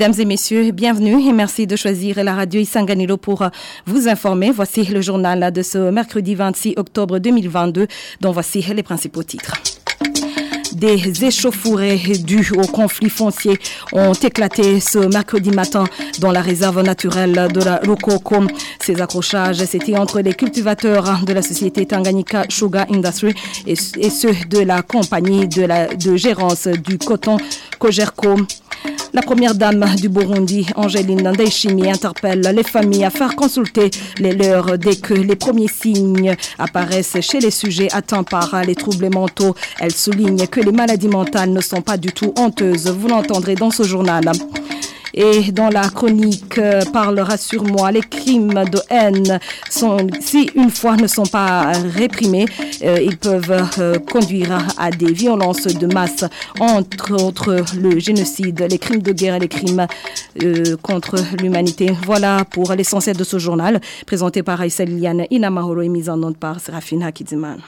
Mesdames et messieurs, bienvenue et merci de choisir la radio Isanganilo pour vous informer. Voici le journal de ce mercredi 26 octobre 2022 dont voici les principaux titres. Des échauffourées dues au conflit foncier ont éclaté ce mercredi matin dans la réserve naturelle de la Rokoko. Ces accrochages, c'était entre les cultivateurs de la société Tanganyika Sugar Industry et, ceux de la compagnie de, la, de gérance du coton Kogerko. La première dame du Burundi, Angéline Ndayishimiye, interpelle les familles à faire consulter les leurs dès que les premiers signes apparaissent chez les sujets atteints par les troubles mentaux. Elle souligne que les maladies mentales ne sont pas du tout honteuses. Vous l'entendrez dans ce journal. Et dans la chronique euh, parlera sur moi, les crimes de haine, sont, si une fois ne sont pas réprimés, euh, ils peuvent euh, conduire à des violences de masse, entre autres le génocide, les crimes de guerre et les crimes contre l'humanité. Voilà pour l'essentiel de ce journal, présenté par Aïssa Liliane Inamahoro et mis en onde par Serafina Hakidziman.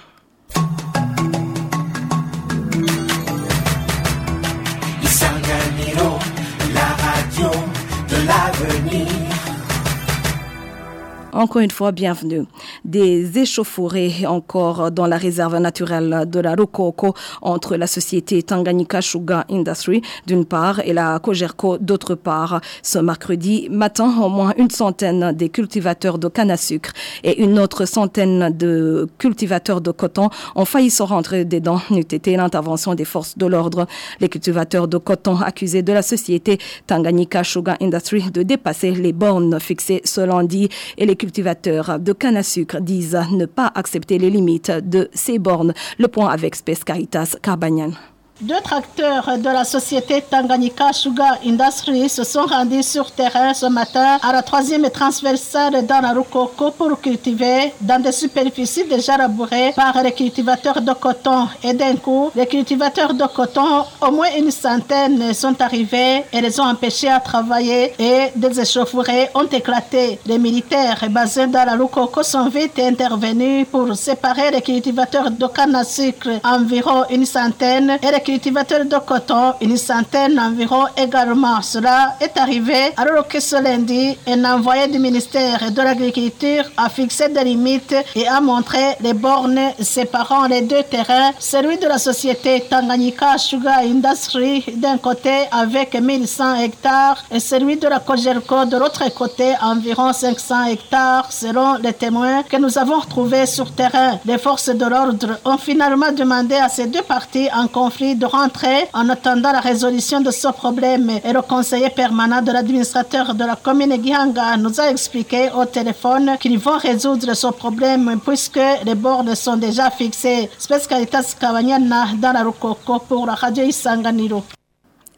Encore une fois, bienvenue. Des échauffourées encore dans la réserve naturelle de la Rokoko entre la société Tanganyika Sugar Industry d'une part et la Cogerco d'autre part. Ce mercredi matin, au moins une centaine des cultivateurs de canne à sucre et une autre centaine de cultivateurs de coton ont failli se rentrer dedans n'eût été l'intervention des forces de l'ordre. Les cultivateurs de coton accusés de la société Tanganyika Sugar Industry de dépasser les bornes fixées ce lundi et les cultivateurs de canne à sucre disent ne pas accepter les limites de ces bornes. Le point avec Space Caritas Carbanyan. Deux tracteurs de la société Tanganyika Sugar Industries se sont rendus sur terrain ce matin à la troisième transversale dans la Rukoko pour cultiver dans des superficies déjà labourées par les cultivateurs de coton. Et d'un coup, les cultivateurs de coton, au moins une centaine, sont arrivés et les ont empêchés à travailler et des échauffourées ont éclaté. Les militaires basés dans la Rukoko sont vite intervenus pour séparer les cultivateurs de canne à sucre, environ une centaine, et les cultivateurs de coton, une centaine environ également. Cela est arrivé alors que ce lundi, un envoyé du ministère de l'Agriculture a fixé des limites et a montré les bornes séparant les deux terrains, celui de la société Tanganyika Sugar Industry d'un côté avec 1100 hectares et celui de la Cogerco de l'autre côté environ 500 hectares selon les témoins que nous avons retrouvés sur terrain. Les forces de l'ordre ont finalement demandé à ces deux parties en conflit de rentrer en attendant la résolution de ce problème. Et le conseiller permanent de l'administrateur de la commune Gihanga nous a expliqué au téléphone qu'ils vont résoudre ce problème puisque les bornes sont déjà fixées. Spécialitas Kawanyana dans la Rukoko pour la radio Isanganiro.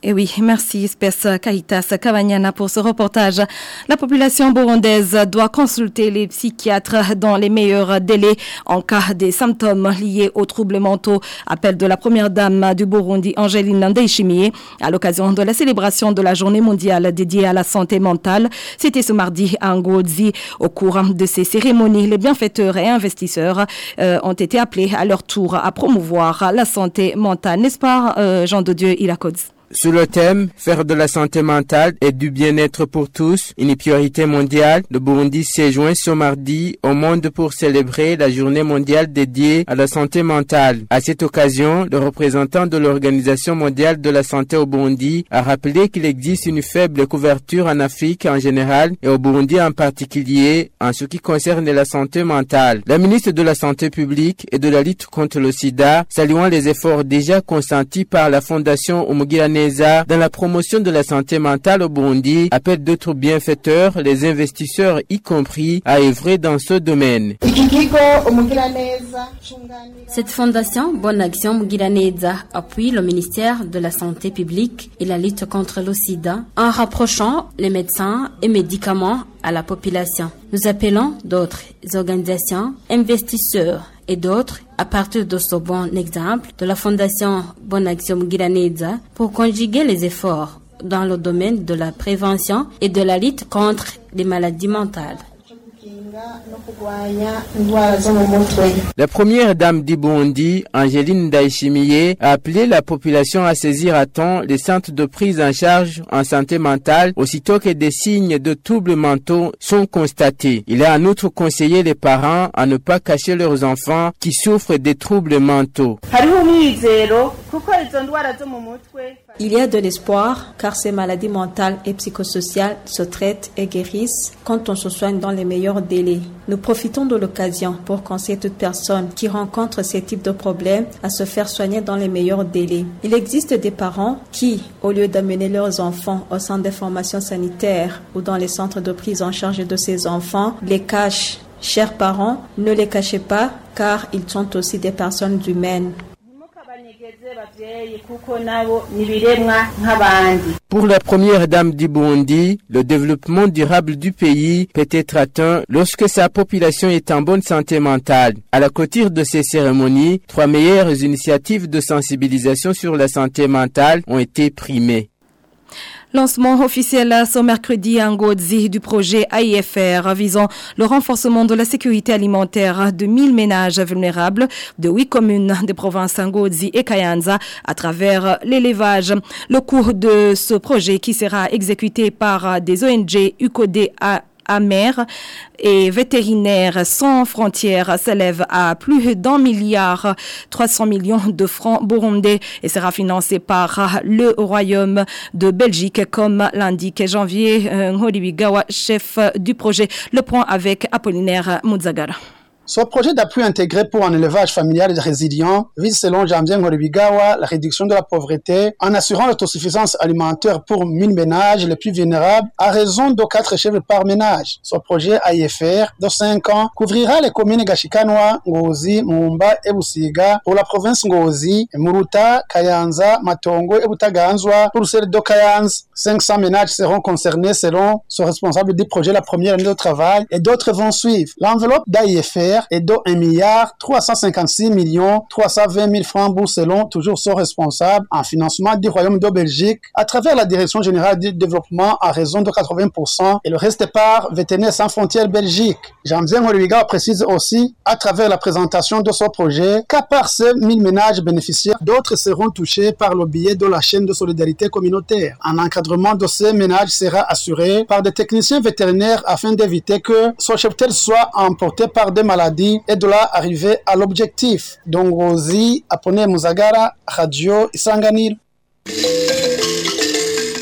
Et oui, merci Espèce Caritas Cavagnana pour ce reportage. La population burundaise doit consulter les psychiatres dans les meilleurs délais en cas des symptômes liés aux troubles mentaux. Appel de la première dame du Burundi, Angéline Ndeychimiye, à l'occasion de la célébration de la journée mondiale dédiée à la santé mentale. C'était ce mardi à Ngozi. Au cours de ces cérémonies, les bienfaiteurs et investisseurs euh, ont été appelés à leur tour à promouvoir la santé mentale. N'est-ce pas, euh, Jean de Dieu Ilakoz? Sur le thème Faire de la santé mentale et du bien-être pour tous, une priorité mondiale, le Burundi s'est joint ce mardi au monde pour célébrer la journée mondiale dédiée à la santé mentale. À cette occasion, le représentant de l'Organisation mondiale de la santé au Burundi a rappelé qu'il existe une faible couverture en Afrique en général et au Burundi en particulier en ce qui concerne la santé mentale. La ministre de la Santé publique et de la lutte contre le sida, saluant les efforts déjà consentis par la Fondation Dans la promotion de la santé mentale au Burundi appelle d'autres bienfaiteurs, les investisseurs y compris, à œuvrer dans ce domaine. Cette fondation Bonne Action Mugiraneza appuie le ministère de la Santé publique et la lutte contre le sida en rapprochant les médecins et médicaments à la population. Nous appelons d'autres organisations, investisseurs et d'autres à partir de ce bon exemple de la Fondation Bonne Action Giraneza pour conjuguer les efforts dans le domaine de la prévention et de la lutte contre les maladies mentales. La première dame du Burundi, Angéline Daishimiye, a appelé la population à saisir à temps les centres de prise en charge en santé mentale aussitôt que des signes de troubles mentaux sont constatés. Il a en outre conseillé les parents à ne pas cacher leurs enfants qui souffrent des troubles mentaux. Il y a de l'espoir car ces maladies mentales et psychosociales se traitent et guérissent quand on se soigne dans les meilleurs délais. Nous profitons de l'occasion pour conseiller toute personne qui rencontre ces types de problèmes à se faire soigner dans les meilleurs délais. Il existe des parents qui, au lieu d'amener leurs enfants au centre de formation sanitaire ou dans les centres de prise en charge de ces enfants, les cachent. Chers parents, ne les cachez pas car ils sont aussi des personnes humaines. Pour la première dame du Burundi, le développement durable du pays peut être atteint lorsque sa population est en bonne santé mentale. À la clôture de ces cérémonies, trois meilleures initiatives de sensibilisation sur la santé mentale ont été primées. Lancement officiel ce mercredi à Ngozi du projet AIFR visant le renforcement de la sécurité alimentaire de 1000 ménages vulnérables de 8 communes des provinces Ngozi et Kayanza à travers l'élevage. Le cours de ce projet qui sera exécuté par des ONG UCODE amère et vétérinaire sans frontières s'élève à plus d'un milliard 300 millions de francs burundais et sera financé par le Royaume de Belgique comme l'indique Janvier Ngolibigawa, chef du projet. Le point avec Apollinaire Muzagara. Ce projet d'appui intégré pour un élevage familial résilient vise, selon Jambien Ngoribigawa, la réduction de la pauvreté en assurant l'autosuffisance alimentaire pour 1000 ménages les plus vulnérables à raison de 4 chèvres par ménage. Ce projet AIFR de 5 ans couvrira les communes Gashikanwa, Ngozi, Mumba et Busiga pour la province Ngozi, Muruta, Kayanza, Matongo et Butaganzwa pour celle de Kayanza. 500 ménages seront concernés selon ce responsable du projet la première année de travail et d'autres vont suivre. L'enveloppe d'AIFR et de 1 milliard 356 millions 320 000 francs selon toujours son responsable en financement du Royaume de Belgique à travers la Direction générale du développement à raison de 80% et le reste par Vétérinaires sans frontières Belgique. Oliviga précise aussi à travers la présentation de son projet qu'à part ces 1000 ménages bénéficiaires, d'autres seront touchés par le biais de la chaîne de solidarité communautaire. Un encadrement de ces ménages sera assuré par des techniciens vétérinaires afin d'éviter que ce cheptel soit emporté par des maladies et de là arriver à l'objectif. Donc, Rosie, Apone Muzagara, Radio Isanganiro.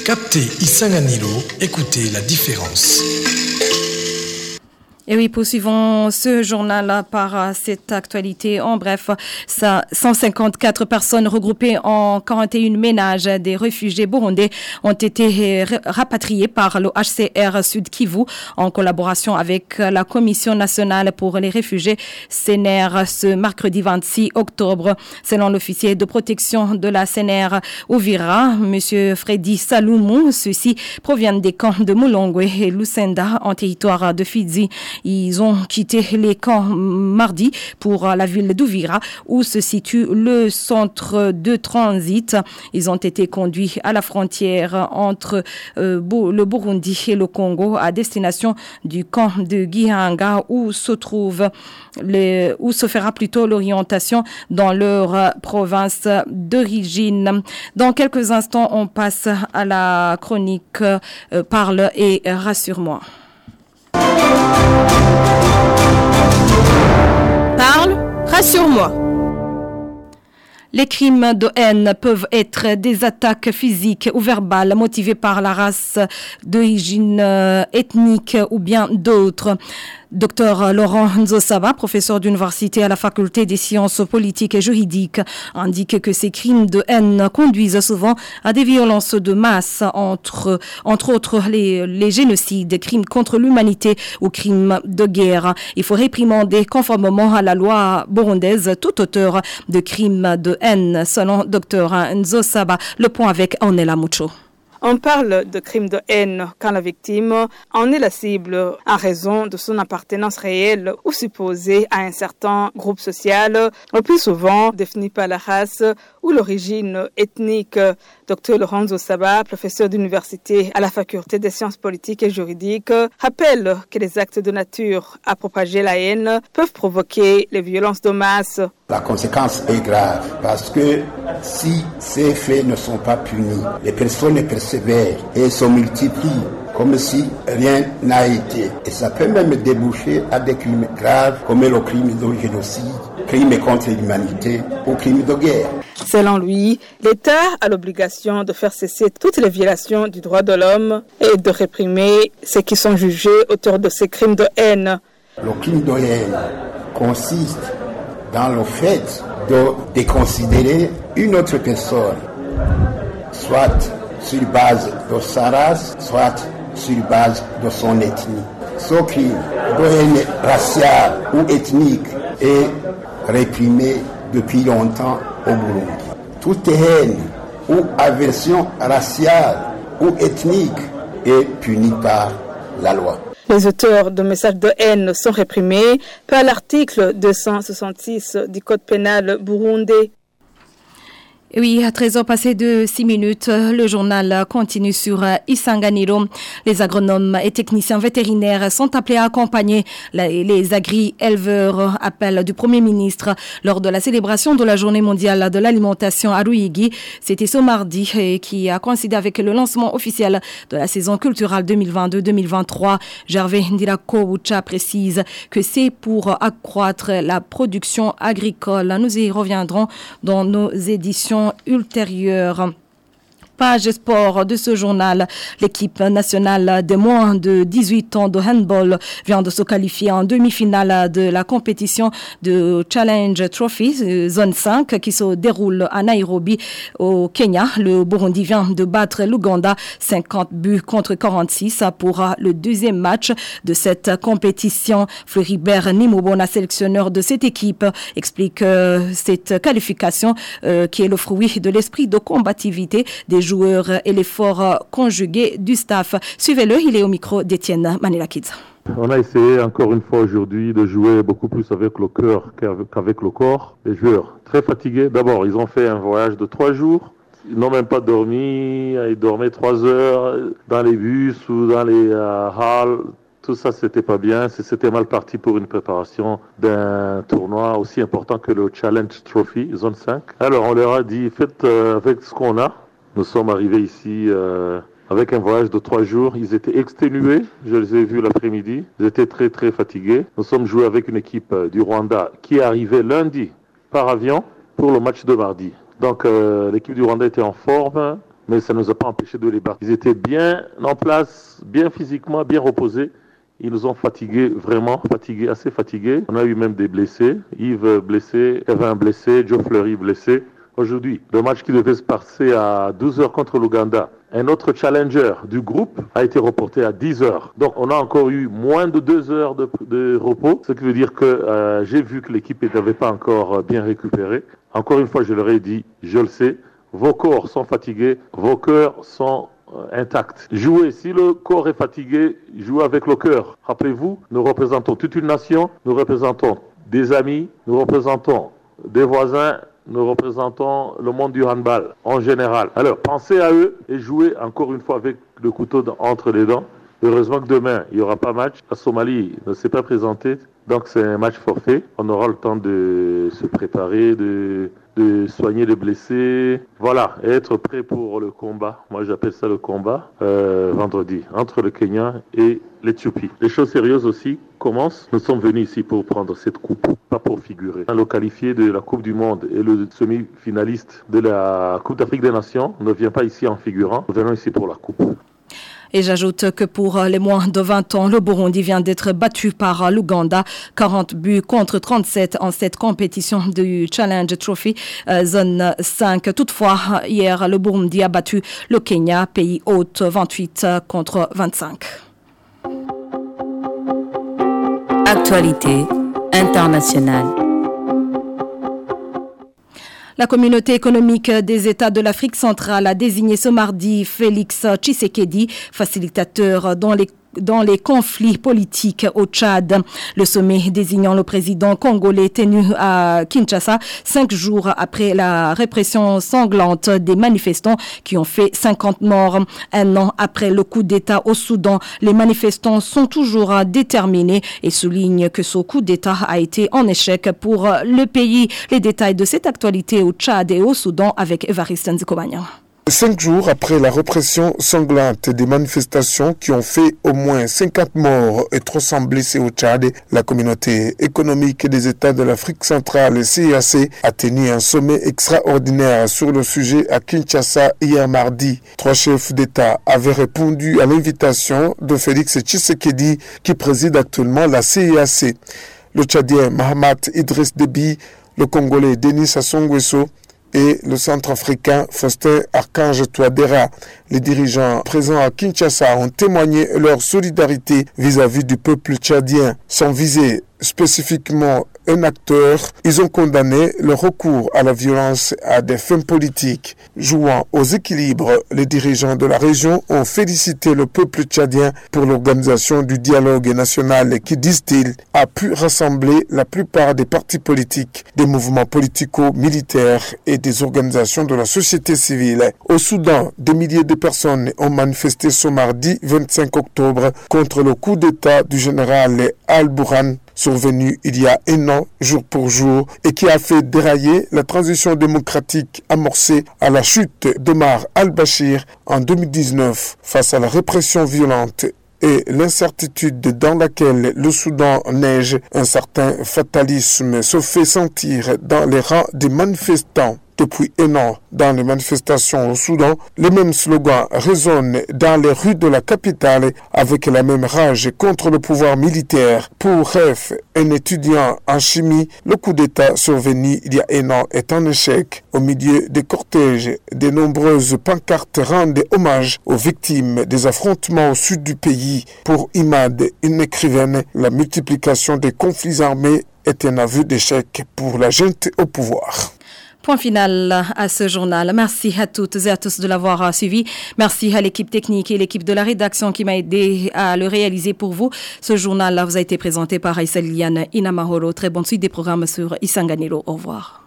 Captez Isanganiro, écoutez la différence. Et oui, poursuivons ce journal par cette actualité. En bref, ça, 154 personnes regroupées en 41 ménages des réfugiés burundais ont été rapatriées par le HCR Sud Kivu en collaboration avec la Commission nationale pour les réfugiés CNR ce mercredi 26 octobre. Selon l'officier de protection de la CNR Ouvira, Monsieur Freddy Saloumou, ceux-ci proviennent des camps de Mulongwe et Lucenda en territoire de Fidji. Ils ont quitté les camps mardi pour la ville d'Ouvira où se situe le centre de transit. Ils ont été conduits à la frontière entre euh, le Burundi et le Congo à destination du camp de Gihanga où se trouve où se fera plutôt l'orientation dans leur province d'origine. Dans quelques instants, on passe à la chronique euh, Parle et rassure-moi. Parle, rassure-moi. Les crimes de haine peuvent être des attaques physiques ou verbales motivées par la race, d'origine ethnique ou bien d'autres. Docteur Laurent Nzosaba, professeur d'université à la faculté des sciences politiques et juridiques, indique que ces crimes de haine conduisent souvent à des violences de masse, entre, entre autres les, les génocides, crimes contre l'humanité ou crimes de guerre. Il faut réprimander conformément à la loi burundaise tout auteur de crimes de haine, selon Docteur Nzosaba. Le point avec Ornella Mucho. On parle de crimes de haine quand la victime en est la cible en raison de son appartenance réelle ou supposée à un certain groupe social, le plus souvent défini par la race ou l'origine ethnique. Dr Lorenzo Saba, professeur d'université à la faculté des sciences politiques et juridiques, rappelle que les actes de nature à propager la haine peuvent provoquer les violences de masse. La conséquence est grave parce que si ces faits ne sont pas punis, les personnes persévèrent et se multiplient comme si rien n'a été. Et ça peut même déboucher à des crimes graves comme le crime de génocide, crime contre l'humanité ou crime de guerre. Selon lui, l'État a l'obligation de faire cesser toutes les violations du droit de l'homme et de réprimer ceux qui sont jugés auteurs de ces crimes de haine. Le crime de haine consiste dans le fait de déconsidérer une autre personne, soit sur base de sa race, soit sur base de son ethnie. Ce crime de haine raciale ou ethnique est réprimé depuis longtemps au Burundi. Toute haine ou aversion raciale ou ethnique est punie par la loi. Les auteurs de messages de haine sont réprimés par l'article 266 du Code pénal burundais. Oui, à 13 heures passées de 6 minutes, le journal continue sur Isanganiro. Les agronomes et techniciens vétérinaires sont appelés à accompagner les agri-éleveurs. Appel du Premier ministre lors de la célébration de la Journée mondiale de l'alimentation à Ruigi. C'était ce mardi et qui a coïncidé avec le lancement officiel de la saison culturelle 2022-2023. Gervais Ndirakowucha précise que c'est pour accroître la production agricole. Nous y reviendrons dans nos éditions ultérieure page sport de ce journal. L'équipe nationale de moins de 18 ans de handball vient de se qualifier en demi-finale de la compétition de Challenge Trophy zone 5 qui se déroule à Nairobi au Kenya. Le Burundi vient de battre l'Ouganda 50 buts contre 46 pour le deuxième match de cette compétition. Floribert Nimobona, sélectionneur de cette équipe, explique euh, cette qualification euh, qui est le fruit de l'esprit de combativité des joueurs et l'effort conjugué du staff. Suivez-le, il est au micro d'Étienne Manilakidze. On a essayé encore une fois aujourd'hui de jouer beaucoup plus avec le cœur qu'avec le corps. Les joueurs très fatigués. D'abord, ils ont fait un voyage de trois jours. Ils n'ont même pas dormi. Ils dormaient trois heures dans les bus ou dans les euh, halles. Tout ça, c'était pas bien. C'était mal parti pour une préparation d'un tournoi aussi important que le Challenge Trophy, zone 5. Alors, on leur a dit, faites euh, avec ce qu'on a. Nous sommes arrivés ici euh, avec un voyage de trois jours. Ils étaient exténués. Je les ai vus l'après-midi. Ils étaient très très fatigués. Nous sommes joués avec une équipe euh, du Rwanda qui est arrivée lundi par avion pour le match de mardi. Donc euh, l'équipe du Rwanda était en forme, mais ça ne nous a pas empêché de les battre. Ils étaient bien en place, bien physiquement, bien reposés. Ils nous ont fatigués, vraiment fatigués, assez fatigués. On a eu même des blessés. Yves blessé, Evin blessé, Joe Fleury blessé aujourd'hui. Le match qui devait se passer à 12h contre l'Ouganda. Un autre challenger du groupe a été reporté à 10 h Donc on a encore eu moins de 2 heures de, repos, ce qui veut dire que euh, j'ai vu que l'équipe n'avait pas encore euh, bien récupéré. Encore une fois, je leur ai dit, je le sais, vos corps sont fatigués, vos cœurs sont euh, intacts. Jouez, si le corps est fatigué, jouez avec le cœur. Rappelez-vous, nous représentons toute une nation, nous représentons des amis, nous représentons des voisins, nous représentons le monde du handball en général. Alors, pensez à eux et jouez encore une fois avec le couteau entre les dents. Heureusement que demain, il n'y aura pas match. La Somalie ne s'est pas présentée, donc c'est un match forfait. On aura le temps de se préparer, de de soigner les blessés, voilà, être prêt pour le combat. Moi, j'appelle ça le combat euh, vendredi entre le Kenya et l'Éthiopie. Les choses sérieuses aussi commencent. Nous sommes venus ici pour prendre cette coupe, pas pour figurer. Le qualifié de la Coupe du Monde et le semi-finaliste de la Coupe d'Afrique des Nations ne vient pas ici en figurant. Nous venons ici pour la coupe. Et j'ajoute que pour les moins de 20 ans, le Burundi vient d'être battu par l'Ouganda. 40 buts contre 37 en cette compétition du Challenge Trophy euh, zone 5. Toutefois, hier, le Burundi a battu le Kenya, pays hôte, 28 contre 25. Actualité internationale. La communauté économique des États de l'Afrique centrale a désigné ce mardi Félix Tshisekedi, facilitateur dans les dans les conflits politiques au Tchad. Le sommet désignant le président congolais tenu à Kinshasa cinq jours après la répression sanglante des manifestants qui ont fait 50 morts. Un an après le coup d'État au Soudan, les manifestants sont toujours déterminés et soulignent que ce coup d'État a été en échec pour le pays. Les détails de cette actualité au Tchad et au Soudan avec Evariste Nzikobanya. Cinq jours après la répression sanglante des manifestations qui ont fait au moins 50 morts et 300 blessés au Tchad, la communauté économique des États de l'Afrique centrale, CIAC, a tenu un sommet extraordinaire sur le sujet à Kinshasa hier mardi. Trois chefs d'État avaient répondu à l'invitation de Félix Tshisekedi qui préside actuellement la CIAC. Le Tchadien Mahamat Idriss Déby, le Congolais Denis Sassou Nguesso, et le centrafricain Faustin Archange Touadéra. Les dirigeants présents à Kinshasa ont témoigné leur solidarité vis-à-vis du peuple tchadien, sans viser spécifiquement un acteur, ils ont condamné le recours à la violence à des fins politiques. Jouant aux équilibres, les dirigeants de la région ont félicité le peuple tchadien pour l'organisation du dialogue national qui, disent-ils, a pu rassembler la plupart des partis politiques, des mouvements politico-militaires et des organisations de la société civile. Au Soudan, des milliers de personnes ont manifesté ce mardi 25 octobre contre le coup d'État du général Al-Bourhan survenu il y a un an, jour pour jour, et qui a fait dérailler la transition démocratique amorcée à la chute d'Omar al-Bashir en 2019 face à la répression violente et l'incertitude dans laquelle le Soudan neige, un certain fatalisme se fait sentir dans les rangs des manifestants depuis un an dans les manifestations au Soudan, les mêmes slogans résonnent dans les rues de la capitale avec la même rage contre le pouvoir militaire. Pour Ref, un étudiant en chimie, le coup d'État survenu il y a un an est un échec. Au milieu des cortèges, de nombreuses pancartes rendent hommage aux victimes des affrontements au sud du pays. Pour Imad, une écrivaine, la multiplication des conflits armés est un aveu d'échec pour la gente au pouvoir. Point final à ce journal. Merci à toutes et à tous de l'avoir suivi. Merci à l'équipe technique et l'équipe de la rédaction qui m'a aidé à le réaliser pour vous. Ce journal vous a été présenté par Aïssel Liane Inamahoro. Très bonne suite des programmes sur Isanganilo. Au revoir.